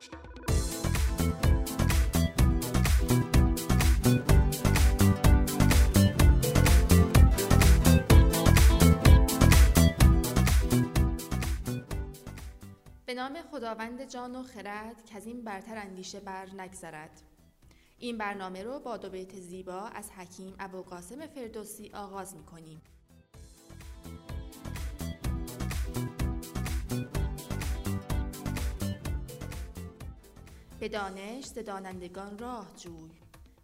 به نام خداوند جان و خرد که از این برتر اندیشه بر نگذرد. این برنامه رو با دو بیت زیبا از حکیم ابوالقاسم فردوسی آغاز می به دانش دانندگان راه جوی.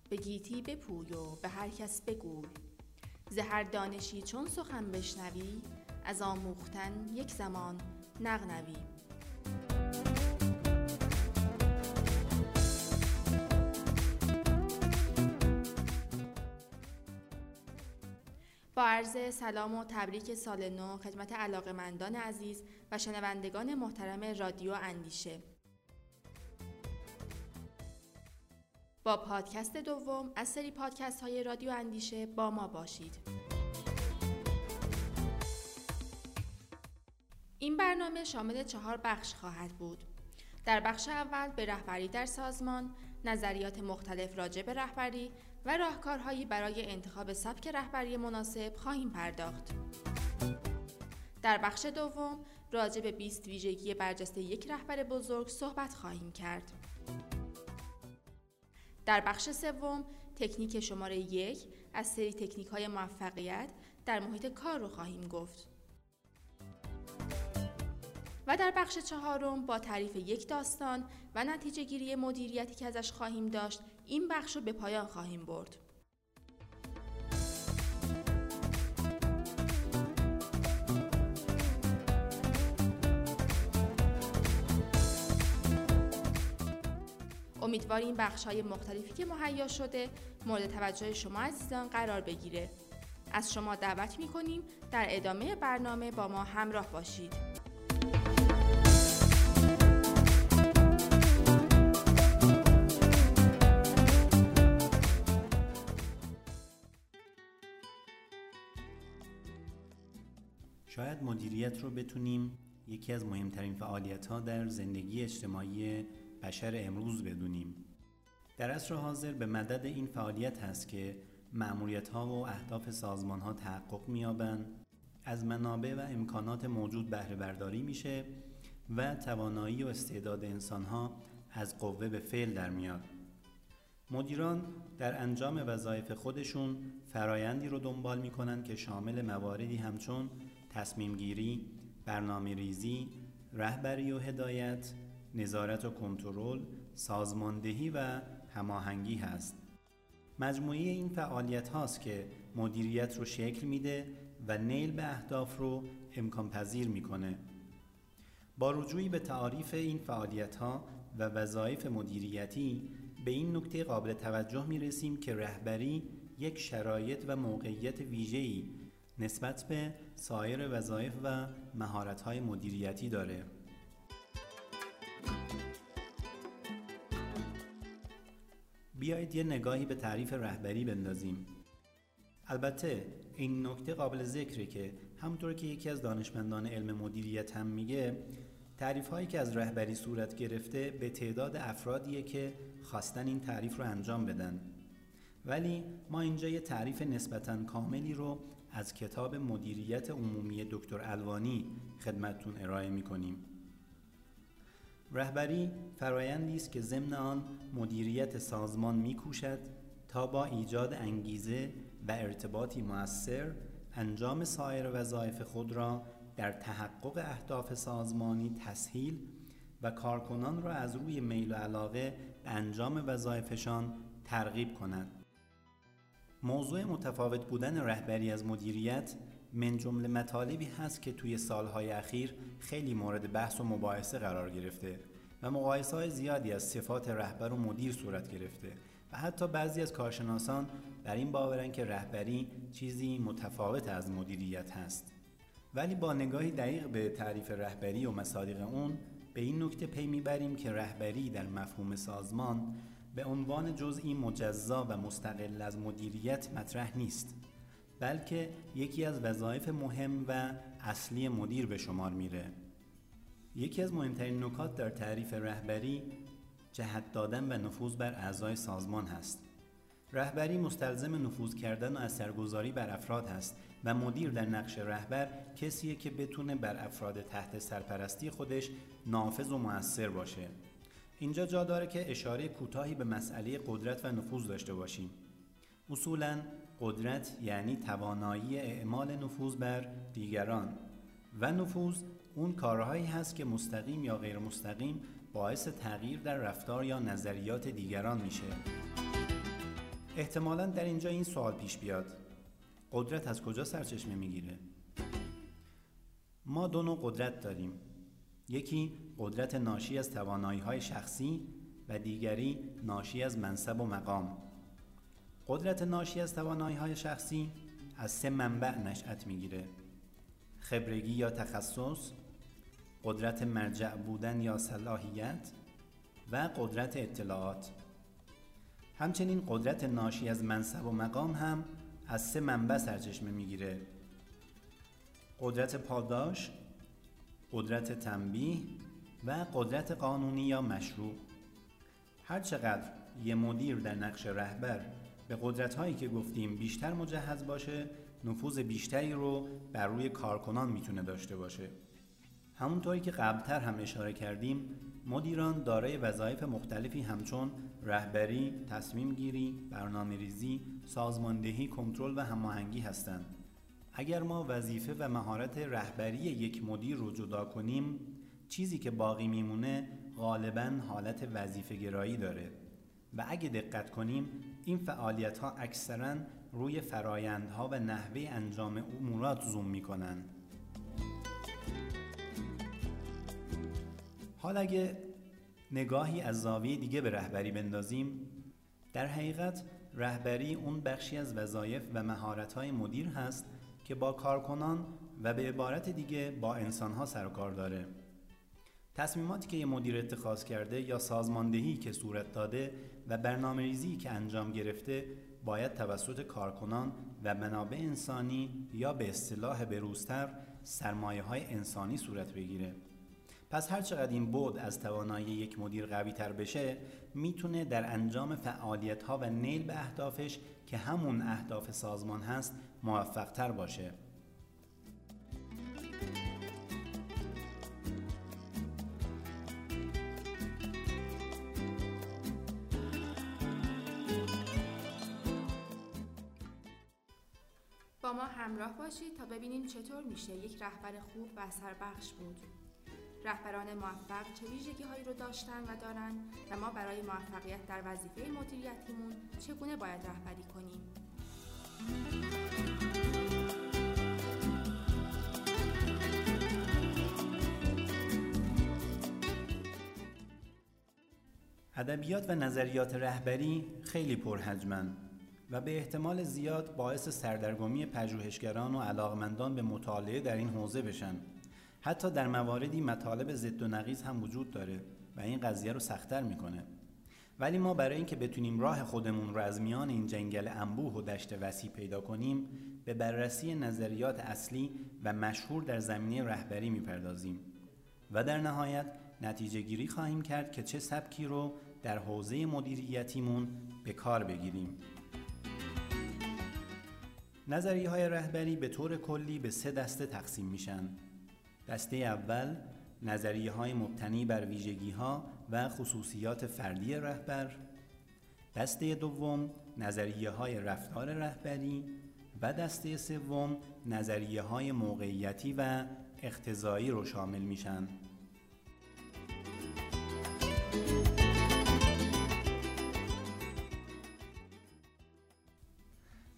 به گیتی بپوی و به هر کس بگوی. ز هر دانشی چون سخن بشنوی از آموختن یک زمان نغنوی. با عرض سلام و تبریک سال نو خدمت علاقمندان عزیز و شنوندگان محترم رادیو اندیشه. با پادکست دوم از سری پادکست های رادیو اندیشه با ما باشید این برنامه شامل چهار بخش خواهد بود در بخش اول به رهبری در سازمان نظریات مختلف راجع به رهبری و راهکارهایی برای انتخاب سبک رهبری مناسب خواهیم پرداخت. در بخش دوم راجع به 20 ویژگی برجسته یک رهبر بزرگ صحبت خواهیم کرد. در بخش سوم تکنیک شماره یک از سری تکنیک های موفقیت در محیط کار رو خواهیم گفت. و در بخش چهارم با تعریف یک داستان و نتیجه گیری مدیریتی که ازش خواهیم داشت این بخش رو به پایان خواهیم برد. امیدواریم بخش های مختلفی که مهیا شده مورد توجه شما عزیزان قرار بگیره. از شما دعوت می کنیم در ادامه برنامه با ما همراه باشید. شاید مدیریت رو بتونیم یکی از مهمترین فعالیت ها در زندگی اجتماعی بشر امروز بدونیم. در عصر حاضر به مدد این فعالیت هست که معمولیت ها و اهداف سازمان ها تحقق میابند از منابع و امکانات موجود بهره برداری میشه و توانایی و استعداد انسان ها از قوه به فعل در میاد. مدیران در انجام وظایف خودشون فرایندی رو دنبال می‌کنن که شامل مواردی همچون تصمیم گیری، برنامه ریزی، رهبری و هدایت، نظارت و کنترل، سازماندهی و هماهنگی هست. مجموعه این فعالیت هاست که مدیریت رو شکل میده و نیل به اهداف رو امکان پذیر می‌کنه. با رجوعی به تعاریف این فعالیت ها و وظایف مدیریتی به این نکته قابل توجه می رسیم که رهبری یک شرایط و موقعیت ویژه‌ای نسبت به سایر وظایف و مهارت‌های مدیریتی داره. بیایید یه نگاهی به تعریف رهبری بندازیم. البته این نکته قابل ذکره که همونطور که یکی از دانشمندان علم مدیریت هم میگه تعریف هایی که از رهبری صورت گرفته به تعداد افرادیه که خواستن این تعریف رو انجام بدن ولی ما اینجا یه تعریف نسبتا کاملی رو از کتاب مدیریت عمومی دکتر الوانی خدمتتون ارائه می کنیم. رهبری فرایندی است که ضمن آن مدیریت سازمان میکوشد تا با ایجاد انگیزه و ارتباطی موثر انجام سایر وظایف خود را در تحقق اهداف سازمانی تسهیل و کارکنان را از روی میل و علاقه به انجام وظایفشان ترغیب کند. موضوع متفاوت بودن رهبری از مدیریت من جمله مطالبی هست که توی سالهای اخیر خیلی مورد بحث و مباحثه قرار گرفته و مقایسه های زیادی از صفات رهبر و مدیر صورت گرفته و حتی بعضی از کارشناسان بر این باورن که رهبری چیزی متفاوت از مدیریت هست. ولی با نگاهی دقیق به تعریف رهبری و مصادیق اون به این نکته پی می‌بریم که رهبری در مفهوم سازمان به عنوان جزئی مجزا و مستقل از مدیریت مطرح نیست. بلکه یکی از وظایف مهم و اصلی مدیر به شمار میره یکی از مهمترین نکات در تعریف رهبری جهت دادن و نفوذ بر اعضای سازمان هست. رهبری مستلزم نفوذ کردن و اثرگذاری بر افراد است و مدیر در نقش رهبر کسیه که بتونه بر افراد تحت سرپرستی خودش نافذ و موثر باشه. اینجا جا داره که اشاره کوتاهی به مسئله قدرت و نفوذ داشته باشیم. اصولا قدرت یعنی توانایی اعمال نفوذ بر دیگران. و نفوذ اون کارهایی هست که مستقیم یا غیر مستقیم باعث تغییر در رفتار یا نظریات دیگران میشه. احتمالا در اینجا این سوال پیش بیاد. قدرت از کجا سرچشمه می‌گیره؟ ما دو نوع قدرت داریم. یکی قدرت ناشی از توانایی های شخصی و دیگری ناشی از منصب و مقام. قدرت ناشی از توانایی های شخصی از سه منبع نشأت می‌گیره. خبرگی یا تخصص قدرت مرجع بودن یا صلاحیت و قدرت اطلاعات. همچنین قدرت ناشی از منصب و مقام هم از سه منبع سرچشمه می‌گیره. قدرت پاداش قدرت تنبیه و قدرت قانونی یا مشروع. هر چقدر یه مدیر در نقش رهبر به قدرت هایی که گفتیم بیشتر مجهز باشه نفوذ بیشتری رو بر روی کارکنان می‌تونه داشته باشه همونطوری که قبلتر هم اشاره کردیم مدیران دارای وظایف مختلفی همچون رهبری، تصمیم گیری، برنامه ریزی، سازماندهی، کنترل و هماهنگی هستند. اگر ما وظیفه و مهارت رهبری یک مدیر رو جدا کنیم، چیزی که باقی میمونه غالبا حالت وظیفه گرایی داره و اگه دقت کنیم این فعالیت ها اکثرا روی فرایندها و نحوه انجام امورات زوم می‌کنن حال اگه نگاهی از زاویه دیگه به رهبری بندازیم در حقیقت رهبری اون بخشی از وظایف و مهارت‌های مدیر هست که با کارکنان و به عبارت دیگه با انسانها سر و کار داره. تصمیماتی که یه مدیر اتخاذ کرده یا سازماندهی که صورت داده و برنامه ریزی که انجام گرفته باید توسط کارکنان و منابع انسانی یا به اصطلاح بروزتر سرمایه های انسانی صورت بگیره. پس هر چقدر این بود از توانایی یک مدیر قوی تر بشه می‌تونه در انجام فعالیت ها و نیل به اهدافش که همون اهداف سازمان هست موفق تر باشه. ما همراه باشید تا ببینیم چطور میشه یک رهبر خوب و سربخش بود. رهبران موفق چه ویژگی هایی رو داشتن و دارن و ما برای موفقیت در وظیفه مدیریتیمون چگونه باید رهبری کنیم ادبیات و نظریات رهبری خیلی پرحجمن و به احتمال زیاد باعث سردرگمی پژوهشگران و علاقمندان به مطالعه در این حوزه بشن. حتی در مواردی مطالب ضد و نقیض هم وجود داره و این قضیه رو سختتر می‌کنه. ولی ما برای اینکه بتونیم راه خودمون رو از میان این جنگل انبوه و دشت وسیع پیدا کنیم به بررسی نظریات اصلی و مشهور در زمینه رهبری می‌پردازیم. و در نهایت نتیجه گیری خواهیم کرد که چه سبکی رو در حوزه مدیریتیمون به کار بگیریم. نظریه های رهبری به طور کلی به سه دسته تقسیم میشن. دسته اول نظریه های مبتنی بر ویژگی ها و خصوصیات فردی رهبر. دسته دوم نظریه های رفتار رهبری. و دسته سوم نظریه های موقعیتی و اختزایی رو شامل میشن.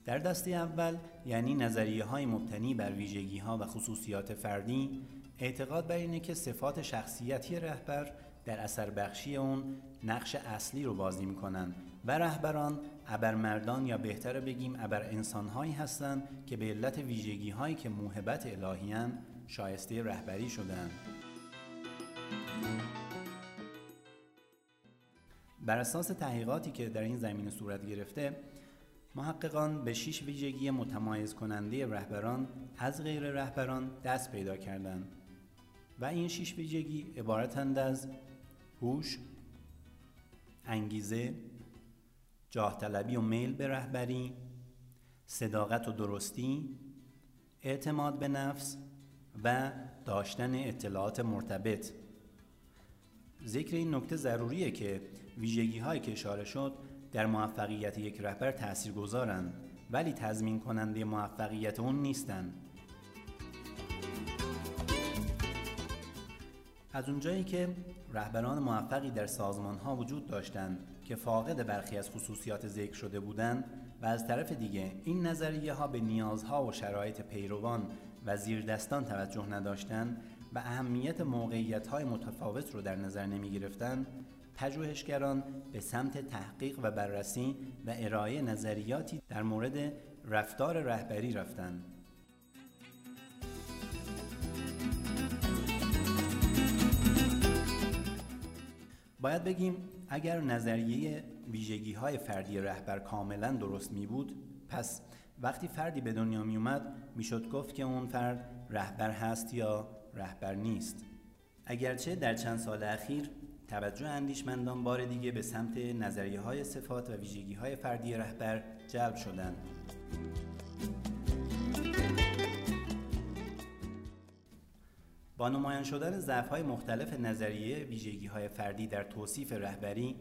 در دسته اول یعنی نظریه های مبتنی بر ویژگی ها و خصوصیات فردی اعتقاد بر اینه که صفات شخصیتی رهبر در اثر بخشی اون نقش اصلی رو بازی می‌کنن و رهبران ابرمردان یا بهتر بگیم ابر انسانهایی هستند که به علت ویژگی هایی که موهبت الهیان شایسته رهبری شدن. بر اساس تحقیقاتی که در این زمینه صورت گرفته محققان به شش ویژگی متمایز کننده رهبران از غیر رهبران دست پیدا کردند و این شش ویژگی عبارتند از هوش، انگیزه، جاه طلبی و میل به رهبری، صداقت و درستی، اعتماد به نفس و داشتن اطلاعات مرتبط. ذکر این نکته ضروریه که ویژگی هایی که اشاره شد در موفقیت یک رهبر تأثیر گذارن ولی تضمین کننده موفقیت اون نیستن. از اونجایی که رهبران موفقی در سازمان ها وجود داشتند که فاقد برخی از خصوصیات ذکر شده بودند و از طرف دیگه این نظریه ها به نیازها و شرایط پیروان و زیردستان توجه نداشتند و اهمیت موقعیت های متفاوت رو در نظر نمی گرفتن پژوهشگران به سمت تحقیق و بررسی و ارائه نظریاتی در مورد رفتار رهبری رفتند. باید بگیم اگر نظریه ویژگی های فردی رهبر کاملا درست می بود پس وقتی فردی به دنیا می اومد می شد گفت که اون فرد رهبر هست یا رهبر نیست اگرچه در چند سال اخیر توجه اندیشمندان بار دیگه به سمت نظریه های صفات و ویژگی های فردی رهبر جلب شدند. با نمایان شدن ضعف های مختلف نظریه ویژگی های فردی در توصیف رهبری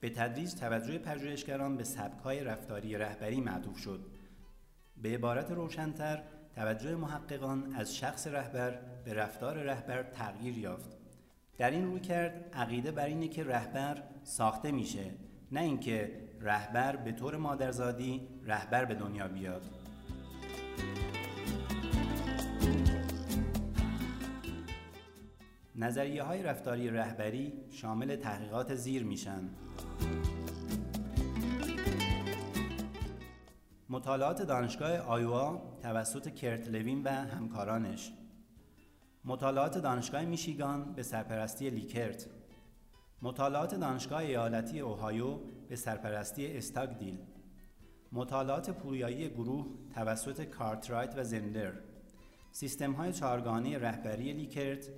به تدریج توجه پژوهشگران به سبک های رفتاری رهبری معطوف شد به عبارت روشنتر توجه محققان از شخص رهبر به رفتار رهبر تغییر یافت در این روی کرد عقیده بر اینه که رهبر ساخته میشه نه اینکه رهبر به طور مادرزادی رهبر به دنیا بیاد. نظریه های رفتاری رهبری شامل تحقیقات زیر میشن. مطالعات دانشگاه آیوا توسط کرت لوین و همکارانش. مطالعات دانشگاه میشیگان به سرپرستی لیکرت. مطالعات دانشگاه ایالتی اوهایو به سرپرستی استاگدیل مطالعات پویایی گروه توسط کارترایت و زندر. سیستم های چارگانه رهبری لیکرت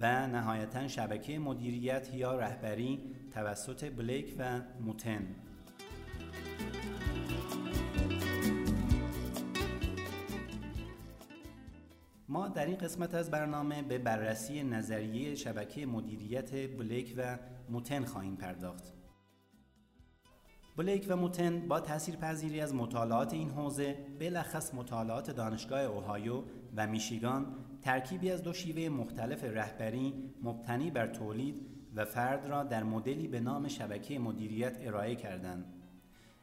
و نهایتا شبکه مدیریت یا رهبری توسط بلیک و موتن. ما در این قسمت از برنامه به بررسی نظریه شبکه مدیریت بلیک و موتن خواهیم پرداخت. بلیک و موتن با تاثیر پذیری از مطالعات این حوزه بلخص مطالعات دانشگاه اوهایو و میشیگان ترکیبی از دو شیوه مختلف رهبری مبتنی بر تولید و فرد را در مدلی به نام شبکه مدیریت ارائه کردند.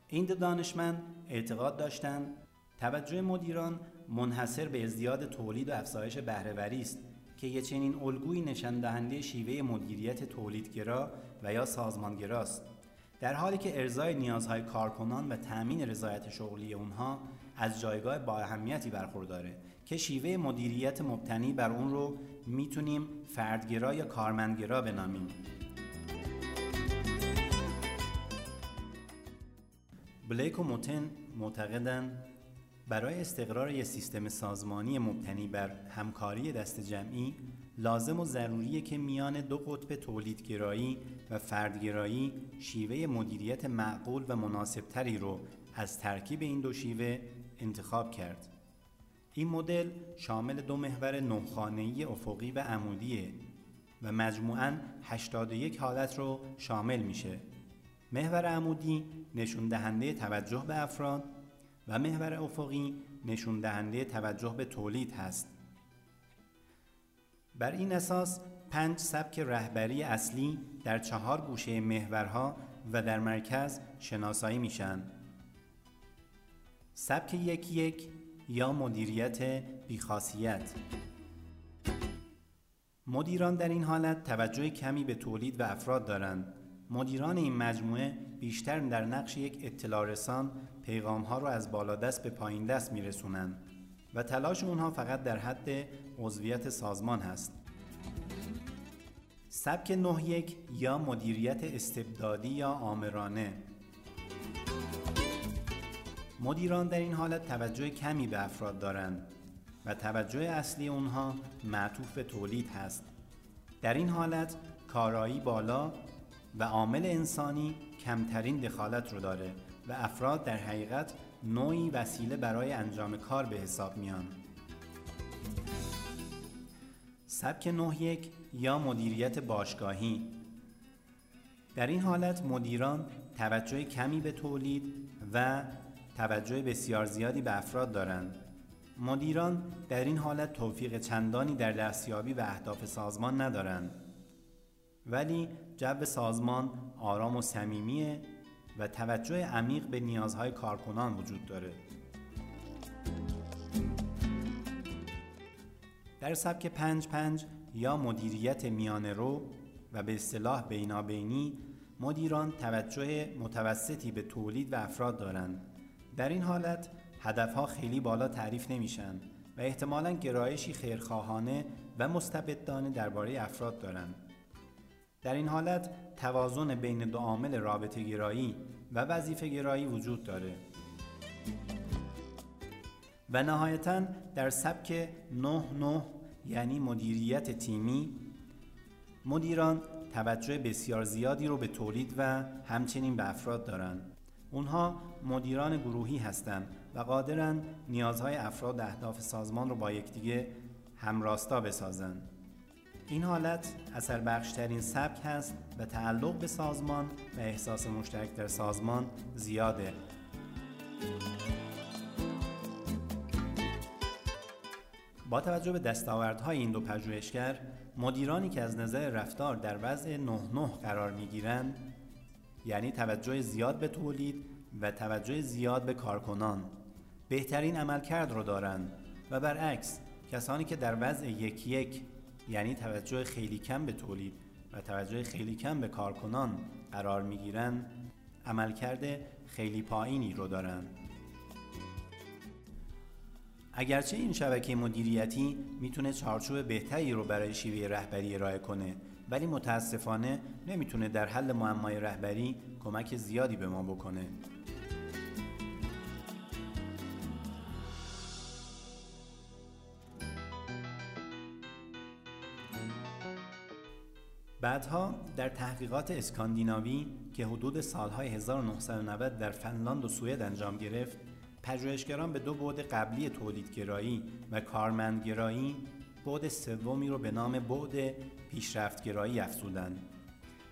این دو دانشمند اعتقاد داشتند توجه مدیران منحصر به ازدیاد تولید و افزایش بهرهوری است که یه چنین الگویی نشان دهنده شیوه مدیریت تولیدگرا و یا سازمانگراست در حالی که ارزای نیازهای کارکنان و تأمین رضایت شغلی اونها از جایگاه با اهمیتی برخورداره که شیوه مدیریت مبتنی بر اون رو می‌تونیم فردگرا یا کارمندگرا بنامیم. بلیک و موتن معتقدند برای استقرار یک سیستم سازمانی مبتنی بر همکاری دست جمعی لازم و ضروریه که میان دو قطب تولیدگرایی و فردگرایی شیوه مدیریت معقول و مناسبتری رو از ترکیب این دو شیوه انتخاب کرد. این مدل شامل دو محور نوخانه‌ای افقی و عمودیه و مجموعاً 81 حالت رو شامل میشه. محور عمودی نشون دهنده توجه به افراد و محور افقی نشون دهنده توجه به تولید هست. بر این اساس پنج سبک رهبری اصلی در چهار گوشه محورها و در مرکز شناسایی میشن. سبک یک یک یا مدیریت بیخاصیت مدیران در این حالت توجه کمی به تولید و افراد دارند. مدیران این مجموعه بیشتر در نقش یک اطلاع رسان پیغام ها رو از بالا دست به پایین دست میرسونن و تلاش اونها فقط در حد عضویت سازمان هست. سبک نه یک یا مدیریت استبدادی یا آمرانه مدیران در این حالت توجه کمی به افراد دارند و توجه اصلی اونها معطوف به تولید هست در این حالت کارایی بالا و عامل انسانی کمترین دخالت رو داره و افراد در حقیقت نوعی وسیله برای انجام کار به حساب میان. سبک نه یک یا مدیریت باشگاهی. در این حالت مدیران توجه کمی به تولید و توجه بسیار زیادی به افراد دارند. مدیران در این حالت توفیق چندانی در دستیابی و اهداف سازمان ندارند. ولی جو سازمان آرام و صمیمیه و توجه عمیق به نیازهای کارکنان وجود داره. در سبک پنج پنج یا مدیریت میانه رو و به اصطلاح بینابینی مدیران توجه متوسطی به تولید و افراد دارند. در این حالت هدفها خیلی بالا تعریف نمیشن و احتمالا گرایشی خیرخواهانه و مستبدانه درباره افراد دارند. در این حالت توازن بین دو عامل رابطه گرایی و وظیفه گرایی وجود داره و نهایتا در سبک 9 یعنی مدیریت تیمی مدیران توجه بسیار زیادی رو به تولید و همچنین به افراد دارند. اونها مدیران گروهی هستند و قادرن نیازهای افراد و اهداف سازمان رو با یکدیگه همراستا بسازند. این حالت اثر بخشترین سبک هست و تعلق به سازمان و احساس مشترک در سازمان زیاده. با توجه به دستاوردهای این دو پژوهشگر مدیرانی که از نظر رفتار در وضع نه نه قرار می گیرند یعنی توجه زیاد به تولید و توجه زیاد به کارکنان بهترین عملکرد رو دارند و برعکس کسانی که در وضع یک یک یعنی توجه خیلی کم به تولید و توجه خیلی کم به کارکنان قرار می گیرند عملکرد خیلی پایینی رو دارند اگرچه این شبکه مدیریتی می‌تونه چارچوب بهتری رو برای شیوه رهبری ارائه کنه ولی متاسفانه نمی‌تونه در حل معمای رهبری کمک زیادی به ما بکنه. بعدها در تحقیقات اسکاندیناوی که حدود سالهای 1990 در فنلاند و سوئد انجام گرفت پژوهشگران به دو بعد قبلی تولیدگرایی و کارمندگرایی بعد سومی رو به نام بعد پیشرفتگرایی افزودند.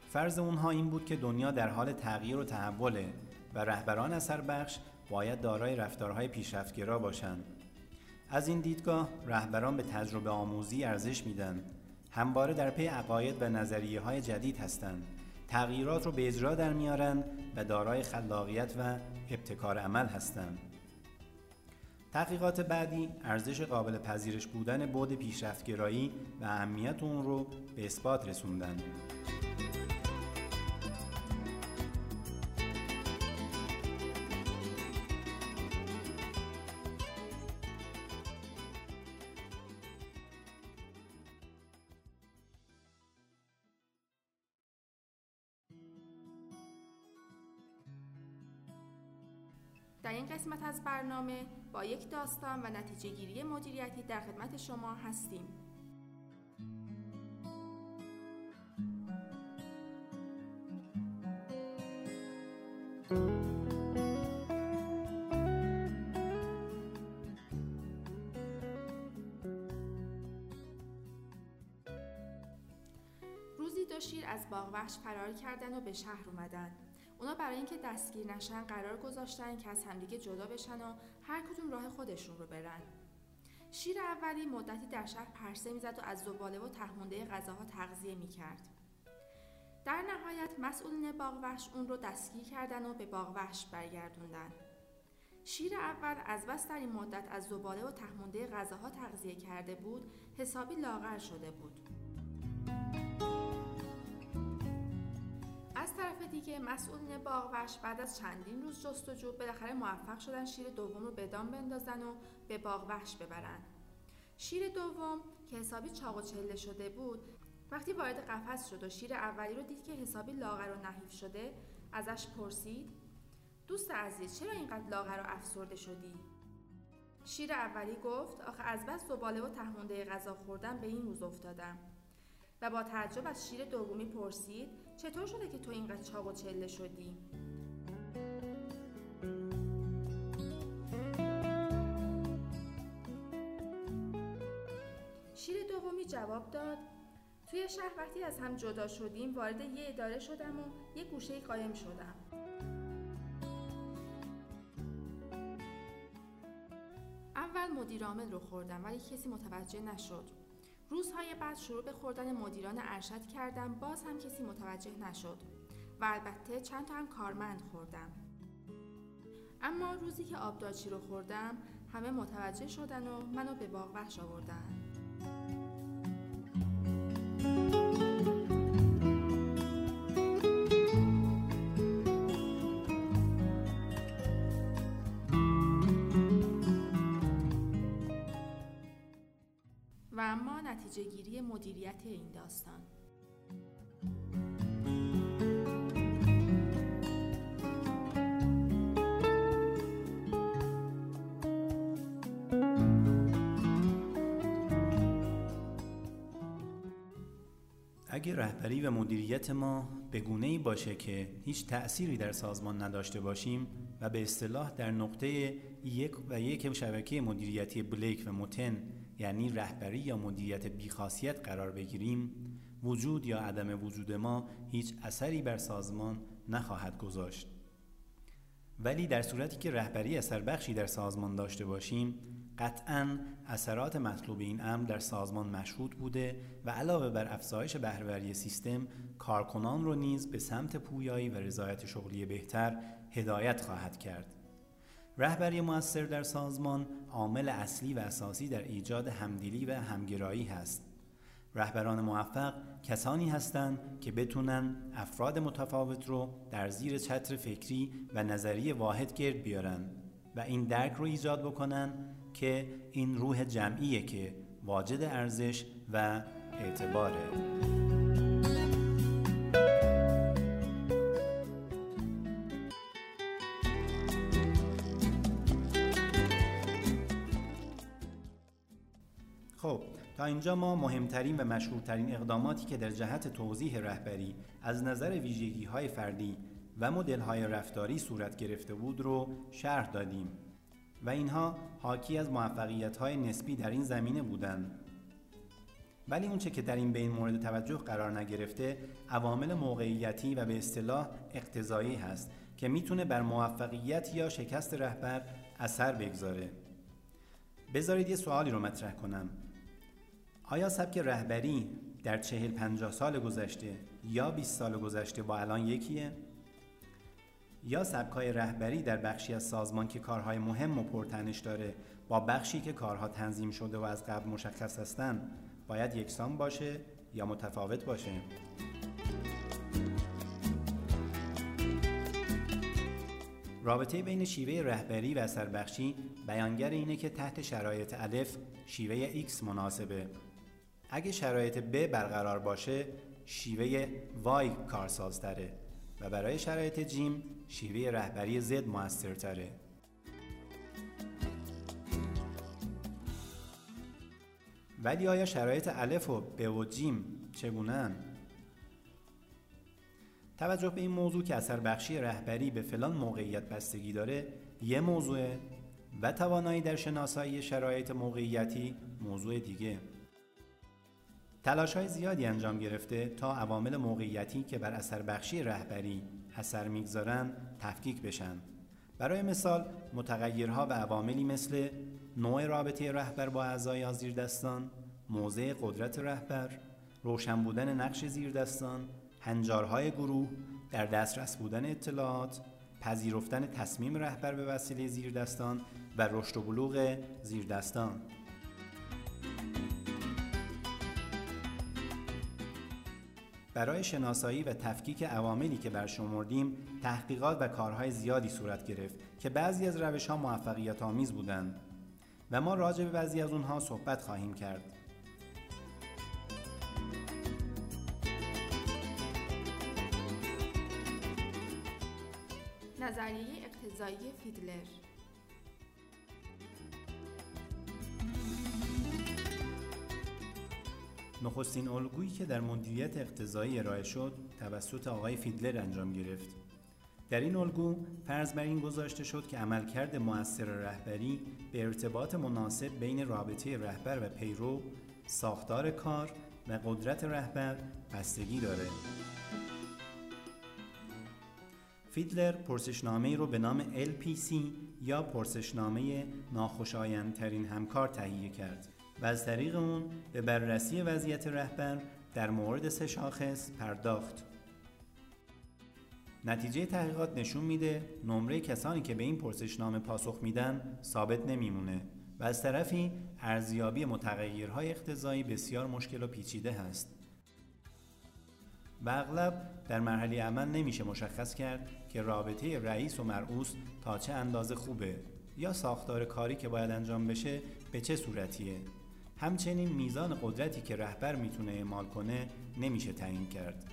فرض اونها این بود که دنیا در حال تغییر و تحوله و رهبران اثر بخش باید دارای رفتارهای پیشرفتگرا باشند. از این دیدگاه رهبران به تجربه آموزی ارزش میدن. همواره در پی عقاید و نظریه های جدید هستند تغییرات رو به اجرا در میارن و دارای خلاقیت و ابتکار عمل هستند تحقیقات بعدی ارزش قابل پذیرش بودن بود پیشرفتگرایی و اهمیت اون رو به اثبات رسوندن. در این قسمت از برنامه با یک داستان و نتیجه گیری مدیریتی در خدمت شما هستیم. روزی دو شیر از باغ وحش فرار کردن و به شهر اومدن. برای اینکه دستگیر نشن قرار گذاشتن که از همدیگه جدا بشن و هر کدوم راه خودشون رو برن. شیر اولی مدتی در شهر پرسه می‌زد و از زباله و تهمونده غذاها تغذیه می‌کرد. در نهایت مسئولین باغ وحش اون رو دستگیر کردن و به باغ وحش برگردوندن. شیر اول از بس در این مدت از زباله و تهمونده غذاها تغذیه کرده بود حسابی لاغر شده بود. دیگه مسئولین باغوش. بعد از چندین روز جستجو بالاخره موفق شدن شیر دوم رو به دام بندازن و به باغوش ببرن. شیر دوم که حسابی چاق و چله شده بود وقتی وارد قفس شد و شیر اولی رو دید که حسابی لاغر و نحیف شده ازش پرسید دوست عزیز چرا اینقدر لاغر و افسرده شدی؟ شیر اولی گفت آخه از بس زباله و تهمونده غذا خوردن به این روز افتادم. و با تعجب از شیر دومی پرسید چطور شده که تو اینقدر چاق و چله شدی؟ شیر دومی جواب داد. توی شهر وقتی از هم جدا شدیم وارد یه اداره شدم و یه گوشه قایم شدم. اول مدیر عامل رو خوردم ولی کسی متوجه نشد. روزهای بعد شروع به خوردن مدیران ارشد کردم باز هم کسی متوجه نشد و البته چند تا هم کارمند خوردم. اما روزی که آبداچی رو خوردم همه متوجه شدن و منو به باغ وحش آوردن. اما نتیجه گیری مدیریت این داستان. اگه رهبری و مدیریت ما به گونه ای باشه که هیچ تأثیری در سازمان نداشته باشیم و به اصطلاح در نقطه یک و یک شبکه مدیریتی بلیک و متن یعنی رهبری یا مدیریت بیخاصیت قرار بگیریم وجود یا عدم وجود ما هیچ اثری بر سازمان نخواهد گذاشت. ولی در صورتی که رهبری اثر بخشی در سازمان داشته باشیم قطعا اثرات مطلوب این امر در سازمان مشهود بوده و علاوه بر افزایش بهرهوری سیستم کارکنان رو نیز به سمت پویایی و رضایت شغلی بهتر هدایت خواهد کرد. رهبری موثر در سازمان عامل اصلی و اساسی در ایجاد همدلی و همگرایی هست. رهبران موفق کسانی هستند که بتونن افراد متفاوت رو در زیر چتر فکری و نظری واحد گرد بیارن و این درک رو ایجاد بکنن که این روح جمعیه که واجد ارزش و اعتباره. اینجا ما مهمترین و مشهورترین اقداماتی که در جهت توضیح رهبری از نظر ویژگی های فردی و مدل های رفتاری صورت گرفته بود رو شرح دادیم و اینها حاکی از موفقیت های نسبی در این زمینه بودند. ولی اونچه که در این بین مورد توجه قرار نگرفته عوامل موقعیتی و به اصطلاح اقتضایی هست که می‌تونه بر موفقیت یا شکست رهبر اثر بگذاره. بذارید یه سوالی رو مطرح کنم. آیا سبک رهبری در چهل پنجاه سال گذشته یا 20 سال گذشته با الان یکیه؟ یا سبکای رهبری در بخشی از سازمان که کارهای مهم و پرتنش داره با بخشی که کارها تنظیم شده و از قبل مشخص هستن باید یکسان باشه یا متفاوت باشه؟ رابطه بین شیوه رهبری و اثربخشی بیانگر اینه که تحت شرایط الف شیوه X مناسبه اگه شرایط ب برقرار باشه شیوه Y کارسازتره و برای شرایط جیم شیوه رهبری زد موثرتره ولی آیا شرایط الف و ب و جیم چگونن؟ توجه به این موضوع که اثر بخشی رهبری به فلان موقعیت بستگی داره یه موضوع و توانایی در شناسایی شرایط موقعیتی موضوع دیگه تلاش های زیادی انجام گرفته تا عوامل موقعیتی که بر اثر بخشی رهبری اثر می‌گذارن تفکیک بشن. برای مثال متغیرها و عواملی مثل نوع رابطه رهبر با اعضای زیردستان موضع قدرت رهبر روشن بودن نقش زیردستان هنجارهای گروه در دسترس بودن اطلاعات پذیرفتن تصمیم رهبر به وسیله زیردستان و رشد و بلوغ زیردستان. برای شناسایی و تفکیک عواملی که برشمردیم تحقیقات و کارهای زیادی صورت گرفت که بعضی از روش ها موفقیت آمیز بودند و ما راجع به بعضی از اونها صحبت خواهیم کرد. نظریه اقتضایی فیدلر نخستین الگویی که در مدیریت اقتضایی ارائه شد توسط آقای فیدلر انجام گرفت. در این الگو فرض بر این گذاشته شد که عملکرد مؤثر رهبری به ارتباط مناسب بین رابطه رهبر و پیرو ساختار کار و قدرت رهبر بستگی داره. فیدلر پرسشنامه رو به نام LPC یا پرسشنامه ناخوشایندترین همکار تهیه کرد. و از طریق اون به بررسی وضعیت رهبر در مورد سه شاخص پرداخت. نتیجه تحقیقات نشون میده نمره کسانی که به این پرسشنامه پاسخ میدن ثابت نمیمونه و از طرفی ارزیابی متغیرهای اقتضایی بسیار مشکل و پیچیده هست. و اغلب در مرحله عمل نمیشه مشخص کرد که رابطه رئیس و مرعوس تا چه اندازه خوبه یا ساختار کاری که باید انجام بشه به چه صورتیه همچنین میزان قدرتی که رهبر می‌تونه اعمال کنه نمیشه تعیین کرد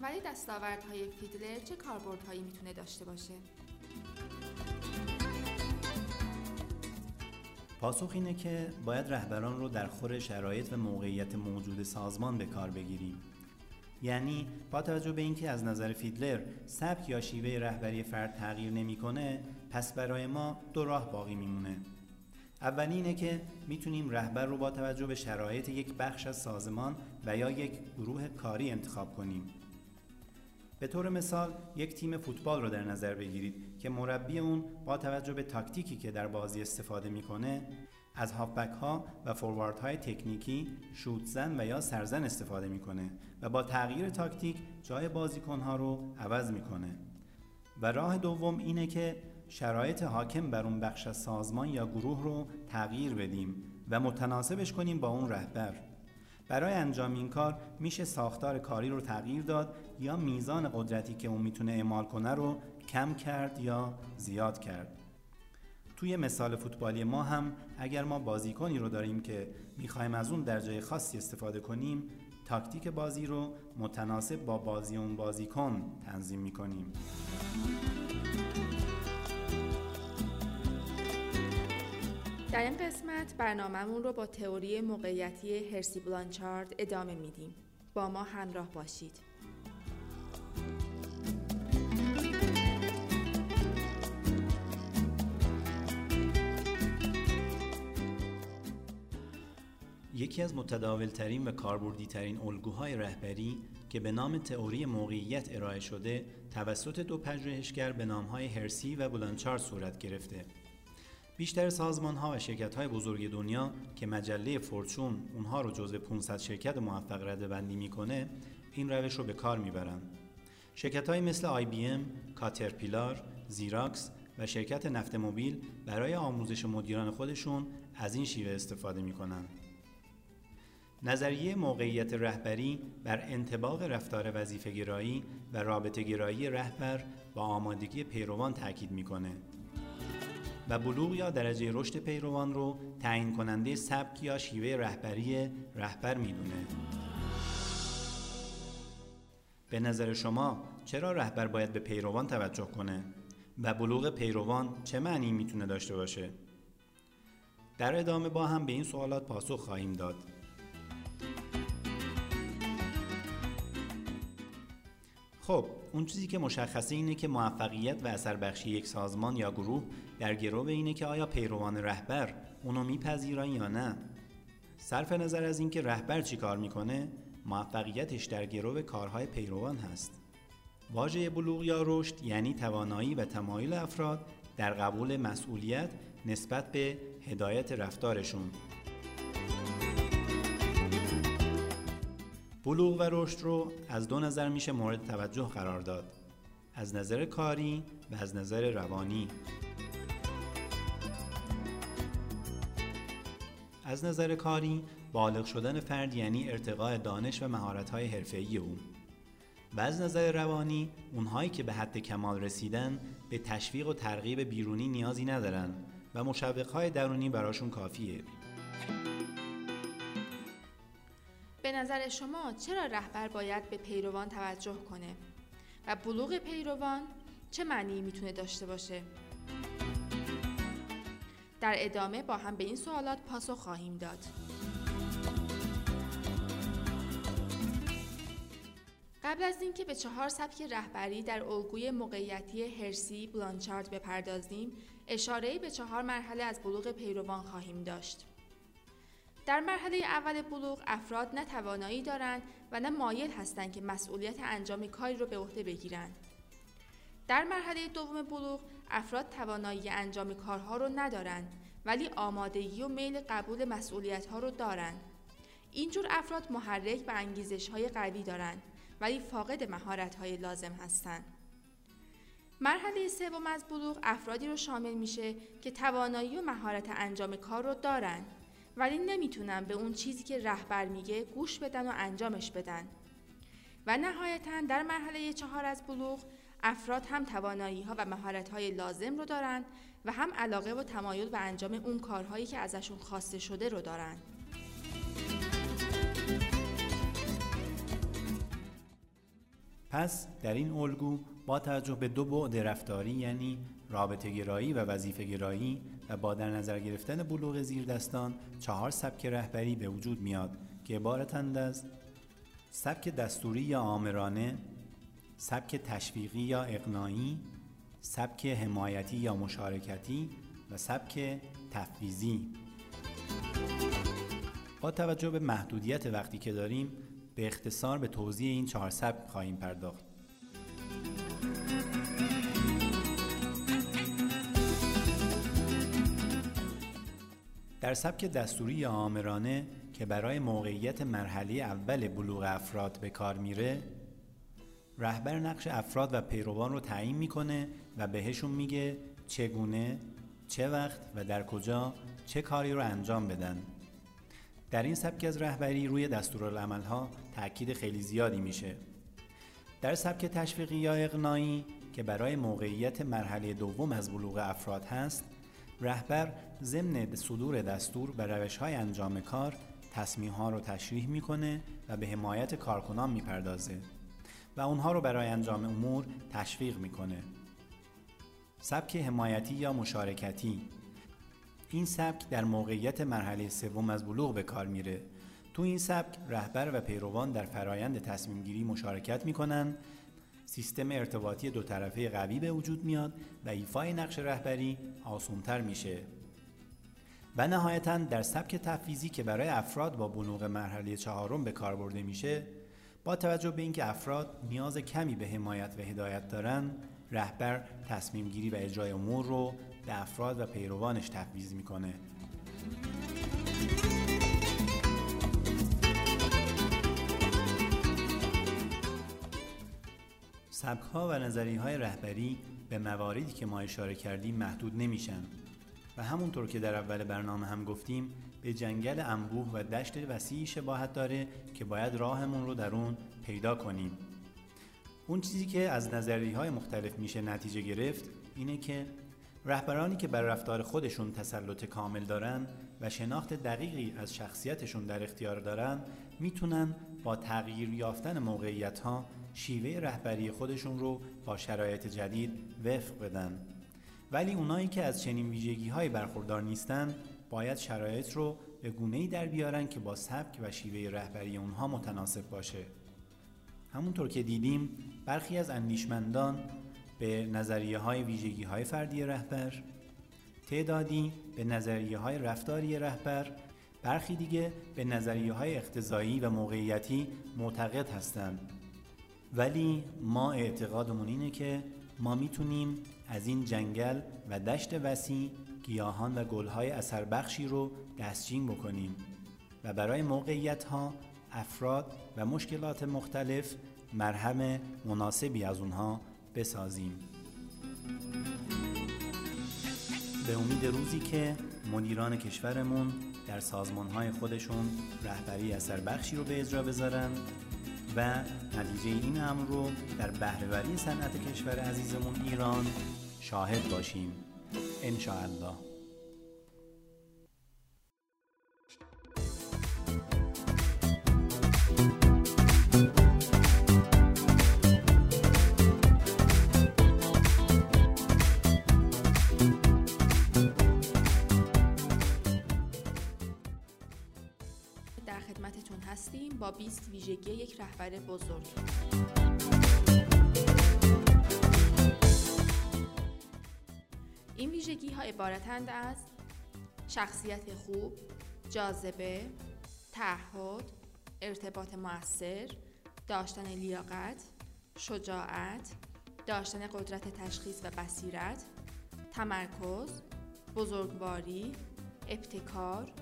ولی دستاوردهای فیدلر چه کاربردهایی می‌تونه داشته باشه؟ پاسخ اینه که باید رهبران رو در خور شرایط و موقعیت موجود سازمان به کار بگیریم یعنی با توجه به اینکه از نظر فیدلر سبک یا شیوه رهبری فرد تغییر نمی‌کنه پس برای ما دو راه باقی میمونه. اولی اینه که می‌تونیم رهبر رو با توجه به شرایط یک بخش از سازمان و یا یک گروه کاری انتخاب کنیم. به طور مثال یک تیم فوتبال رو در نظر بگیرید که مربی اون با توجه به تاکتیکی که در بازی استفاده می‌کنه از هافبک ها و فوروارد های تکنیکی شوت زن و یا سرزن استفاده می‌کنه و با تغییر تاکتیک جای بازیکن ها رو عوض می‌کنه. و راه دوم اینه که شرایط حاکم بر اون بخش از سازمان یا گروه رو تغییر بدیم و متناسبش کنیم با اون رهبر. برای انجام این کار میشه ساختار کاری رو تغییر داد یا میزان قدرتی که اون می‌تونه اعمال کنه رو کم کرد یا زیاد کرد. توی مثال فوتبالی ما هم اگر ما بازیکنی رو داریم که می‌خوایم از اون در جای خاصی استفاده کنیم تاکتیک بازی رو متناسب با بازی اون بازیکن تنظیم می‌کنیم. در این قسمت برنامهمون رو با تئوری موقعیتی هرسی بلانچارد ادامه میدیم. با ما همراه باشید. یکی از متداولترین و کاربردیترین الگوهای رهبری که به نام تئوری موقعیت ارائه شده توسط دو پژوهشگر به نامهای هرسی و بلانچارد صورت گرفته. بیشتر سازمان ها و شرکت های بزرگ دنیا که مجله فورچون اونها رو جزو 500 شرکت موفق رده بندی می‌کنه این روش رو به کار می‌برن. شرکت های مثل ام، کاترپیلار، زیراکس و شرکت نفت موبیل برای آموزش مدیران خودشون از این شیوه استفاده می‌کنن. نظریه موقعیت رهبری بر انتباق رفتار وظیفه گرایی و رابطه گرایی رهبر با آمادگی پیروان تاکید می‌کنه و بلوغ یا درجه رشد پیروان رو تعیین کننده سبک یا شیوه رهبری رهبر می‌دونه. به نظر شما چرا رهبر باید به پیروان توجه کنه و بلوغ پیروان چه معنی می‌تونه داشته باشه؟ در ادامه با هم به این سوالات پاسخ خواهیم داد. خب اون چیزی که مشخصه اینه که موفقیت و اثر بخشی یک سازمان یا گروه در گرو اینه که آیا پیروان رهبر اونو میپذیرن یا نه. صرف نظر از اینکه رهبر چی کار می‌کنه موفقیتش در گرو کارهای پیروان هست. واژه بلوغ یا رشد یعنی توانایی و تمایل افراد در قبول مسئولیت نسبت به هدایت رفتارشون. بلوغ و رشد رو از دو نظر میشه مورد توجه قرار داد. از نظر کاری و از نظر روانی. از نظر کاری بالغ شدن فرد یعنی ارتقاء دانش و مهارت‌های حرفه‌ای او. و از نظر روانی اونهایی که به حد کمال رسیدن به تشویق و ترغیب بیرونی نیازی ندارن و مشوقهای درونی براشون کافیه. به نظر شما چرا رهبر باید به پیروان توجه کنه و بلوغ پیروان چه معنی می‌تونه داشته باشه؟ در ادامه با هم به این سوالات پاسخ خواهیم داد. قبل از اینکه به چهار سبک رهبری در الگوی موقعیتی هرسی بلانچارد بپردازیم، اشاره‌ای به چهار مرحله از بلوغ پیروان خواهیم داشت. در مرحله اول بلوغ افراد نه توانایی دارند و نه مایل هستند که مسئولیت انجام کاری را به عهده بگیرند. در مرحله دوم بلوغ افراد توانایی انجام کارها را ندارند ولی آمادگی و میل قبول مسئولیت ها رو دارند. اینجور افراد محرک و انگیزش های قوی دارند ولی فاقد مهارت های لازم هستند. مرحله سوم از بلوغ افرادی رو شامل میشه که توانایی و مهارت انجام کار رو دارند ولی نمی‌تونن به اون چیزی که رهبر میگه گوش بدن و انجامش بدن. و نهایتا در مرحله چهار از بلوغ افراد هم توانایی ها و مهارت های لازم رو دارند و هم علاقه و تمایل به انجام اون کارهایی که ازشون خواسته شده رو دارند. پس در این الگو با توجه به دو بعد رفتاری یعنی رابطه گرایی و وظیفه گرایی و با در نظر گرفتن بلوغ زیردستان چهار سبک رهبری به وجود میاد که عبارتند از سبک دستوری یا آمرانه سبک تشویقی یا اقناعی سبک حمایتی یا مشارکتی و سبک تفویضی. با توجه به محدودیت وقتی که داریم به اختصار به توضیح این چهار سبک خواهیم پرداخت. در سبک دستوری یا آمرانه که برای موقعیت مرحله اول بلوغ افراد به کار میره رهبر نقش افراد و پیروان رو تعیین می‌کنه و بهشون میگه چگونه چه وقت و در کجا چه کاری رو انجام بدن. در این سبک از رهبری روی ها تاکید خیلی زیادی میشه. در سبک تشویقی یا اقنایی که برای موقعیت مرحله دوم از بلوغ افراد هست رهبر ضمن صدور دستور به روش های انجام کار تصمیم ها رو تشریح می‌کنه و به حمایت کارکنان می‌پردازه و اونها رو برای انجام امور تشویق می‌کنه. سبک حمایتی یا مشارکتی. این سبک در موقعیت مرحله سوم از بلوغ به کار میره. تو این سبک رهبر و پیروان در فرایند تصمیم گیری مشارکت می‌کنن. سیستم ارتباطی دو طرفه قوی به وجود میاد و ایفای نقش رهبری آسونتر میشه. و نهایتا در سبک تفویضی که برای افراد با بلوغ مرحله چهارم به کار برده میشه با توجه به اینکه افراد نیاز کمی به حمایت و هدایت دارند رهبر تصمیم گیری و اجرای امور رو به افراد و پیروانش تفویض می‌کنه. سبک ها و نظری های رهبری به مواردی که ما اشاره کردیم محدود نمیشن. و همونطور که در اول برنامه هم گفتیم به جنگل انبوه و دشت وسیعی شباهت داره که باید راهمون رو در اون پیدا کنیم. اون چیزی که از نظری های مختلف میشه نتیجه گرفت اینه که رهبرانی که بر رفتار خودشون تسلط کامل دارن و شناخت دقیقی از شخصیتشون در اختیار دارن می‌تونن با تغییر یافتن موقعیت ها شیوه رهبری خودشون رو با شرایط جدید وفق بدن. ولی اونایی که از چنین ویژگی های برخوردار نیستن باید شرایط رو به گونه‌ای در بیارن که با سبک و شیوه رهبری اونها متناسب باشه. همونطور که دیدیم برخی از اندیشمندان به نظریه های ویژگی های فردی رهبر تعدادی به نظریه های رفتاری رهبر برخی دیگه به نظریه های اقتضایی و موقعیتی معتقد هستند. ولی ما اعتقادمون اینه که ما می‌تونیم از این جنگل و دشت وسیع گیاهان و گلهای اثر بخشی رو دستچین بکنیم و برای موقعیت ها افراد و مشکلات مختلف مرهم مناسبی از اونها بسازیم. به امید روزی که مدیران کشورمون در سازمانهای خودشون رهبری اثر بخشی رو به اجرا بذارن و نتیجه این امر رو در بهرهوری صنعت کشور عزیزمون ایران شاهد باشیم انشاءالله. در خدمتتون هستیم با 20 ویژگی یک رهبر بزرگ. عبارتند از شخصیت خوب، جاذبه، تعهد، ارتباط موثر، داشتن لیاقت، شجاعت، داشتن قدرت تشخیص و بصیرت، تمرکز، بزرگواری، ابتکار،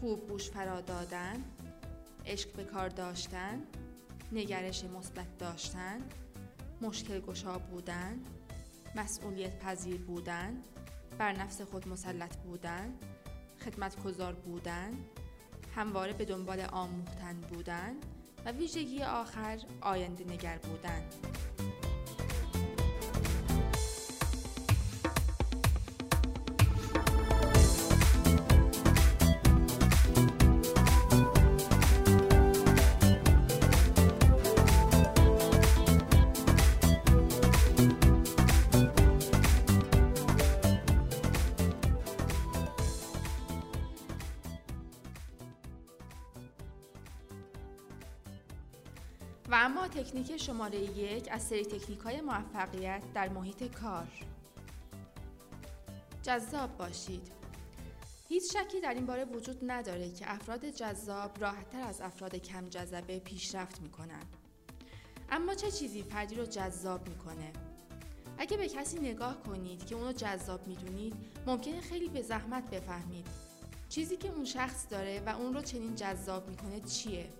خوب گوش فرا دادن، عشق به کار داشتن، نگرش مثبت داشتن، مشکل گشا بودن، مسئولیت پذیر بودن، بر نفس خود مسلط بودن، خدمتگزار بودن، همواره به دنبال آموختن بودن و ویژگی آخر آینده نگر بودن. تکنیک شماره یک از سری تکنیک های موفقیت در محیط کار جذاب باشید هیچ شکی در این باره وجود نداره که افراد جذاب راحتتر از افراد کم جذبه پیشرفت می‌کنن اما چه چیزی فردی رو جذاب می‌کنه؟ اگه به کسی نگاه کنید که اونو جذاب می‌دونید ممکنه خیلی به زحمت بفهمید چیزی که اون شخص داره و اون رو چنین جذاب می‌کنه چیه؟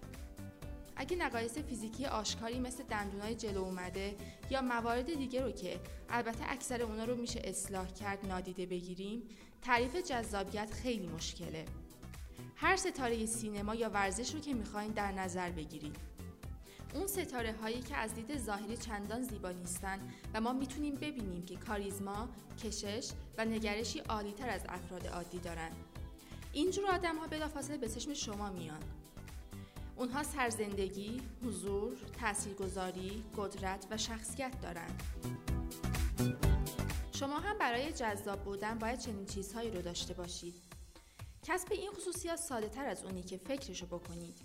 اگه نقایص فیزیکی آشکاری مثل دندونای جلو اومده یا موارد دیگه رو که البته اکثر اونا رو میشه اصلاح کرد نادیده بگیریم تعریف جذابیت خیلی مشکله. هر ستاره سینما یا ورزش رو که می‌خواین در نظر بگیرید. اون ستاره هایی که از دید ظاهری چندان زیبا نیستن و ما می‌تونیم ببینیم که کاریزما، کشش و نگرشی عالیتر از افراد عادی دارن. اینجور آدم ها بلافاصله به چشم شما میان. اونها سرزندگی، حضور، تاثیرگذاری، قدرت و شخصیت دارند. شما هم برای جذاب بودن باید چنین چیزهایی رو داشته باشید. کسب این خصوصیات ساده تر از اونی که فکرشو بکنید.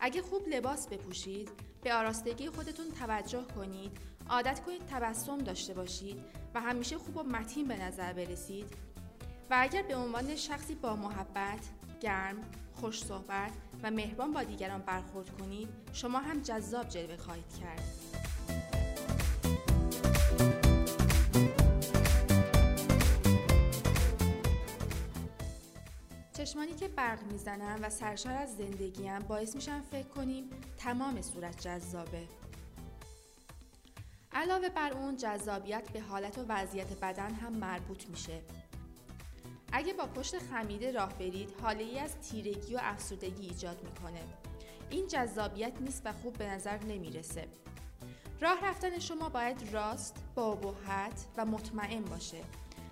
اگه خوب لباس بپوشید، به آراستگی خودتون توجه کنید، عادت کنید تبسم داشته باشید و همیشه خوب و متین به نظر برسید و اگر به عنوان شخصی با محبت، گرم، خوش صحبت و مهربان با دیگران برخورد کنید شما هم جذاب جلوه خواهید کرد. چشمانی که برق می‌زنن و سرشار از زندگی باعث میشن فکر کنیم تمام صورت جذابه. علاوه بر اون جذابیت به حالت و وضعیت بدن هم مربوط میشه اگه با پشت خمیده راه برید حاله ای از تیرگی و افسردگی ایجاد می‌کنه. این جذابیت نیست و خوب به نظر نمی‌رسه. راه رفتن شما باید راست با ابهت و مطمئن باشه.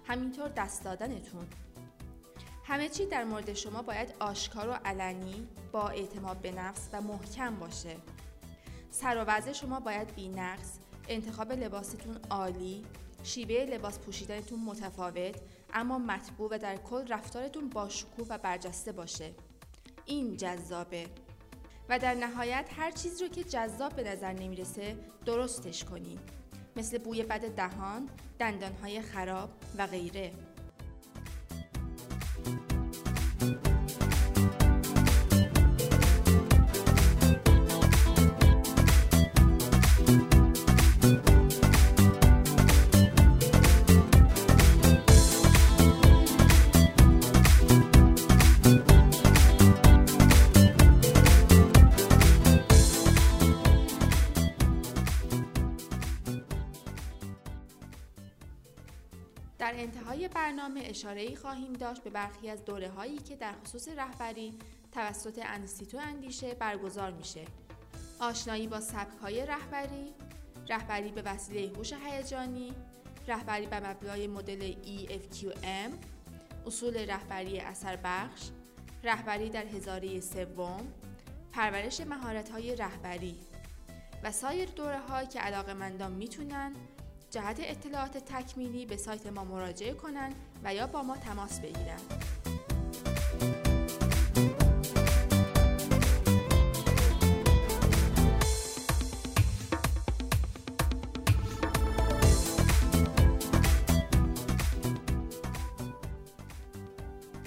همینطور دست دادنتون. همه چی در مورد شما باید آشکار و علنی با اعتماد به نفس و محکم باشه. سر و شما باید بی نقص انتخاب لباستون عالی شیوه لباس پوشیدنتون متفاوت اما مطبوع و در کل رفتارتون با شکوه و برجسته باشه. این جذابه. و در نهایت هر چیز رو که جذاب به نظر نمی‌رسه درستش کنید مثل بوی بد دهان، دندانهای خراب و غیره. برنامه اشاره ای خواهیم داشت به برخی از دوره هایی که در خصوص رهبری توسط انستیتو اندیشه برگزار میشه. آشنایی با سبک های رهبری، رهبری به وسیله هوش هیجانی، رهبری به مبنای مدل EFQM، اصول رهبری اثر بخش، رهبری در هزاره سوم، پرورش مهارت های رهبری و سایر دوره که علاقه مندان می‌تونن جهت اطلاعات تکمیلی به سایت ما مراجعه کنند و یا با ما تماس بگیرند.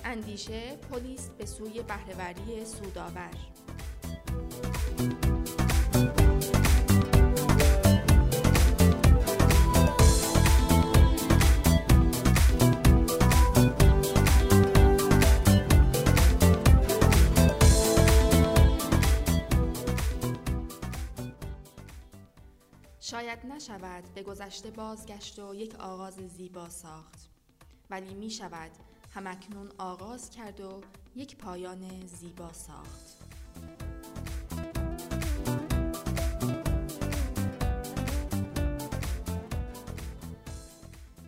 اندیشه پلیس به سوی بهرهوری سودآور نشود به گذشته بازگشت و یک آغاز زیبا ساخت. ولی می شود همکنون آغاز کرد و یک پایان زیبا ساخت.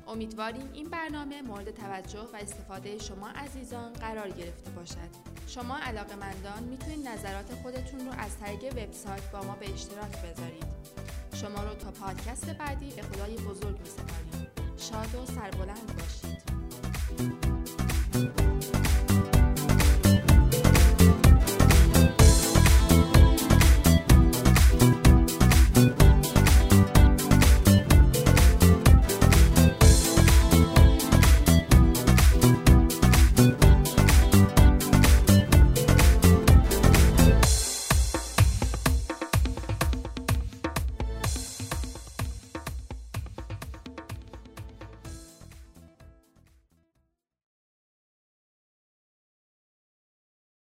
امیدواریم این برنامه مورد توجه و استفاده شما عزیزان قرار گرفته باشد. شما علاقه مندان می‌تونید نظرات خودتون رو از طریق وبسایت با ما به اشتراک بذارید. شما رو تا پادکست بعدی به خدای بزرگ می سپاریم. شاد و سربلند باشید.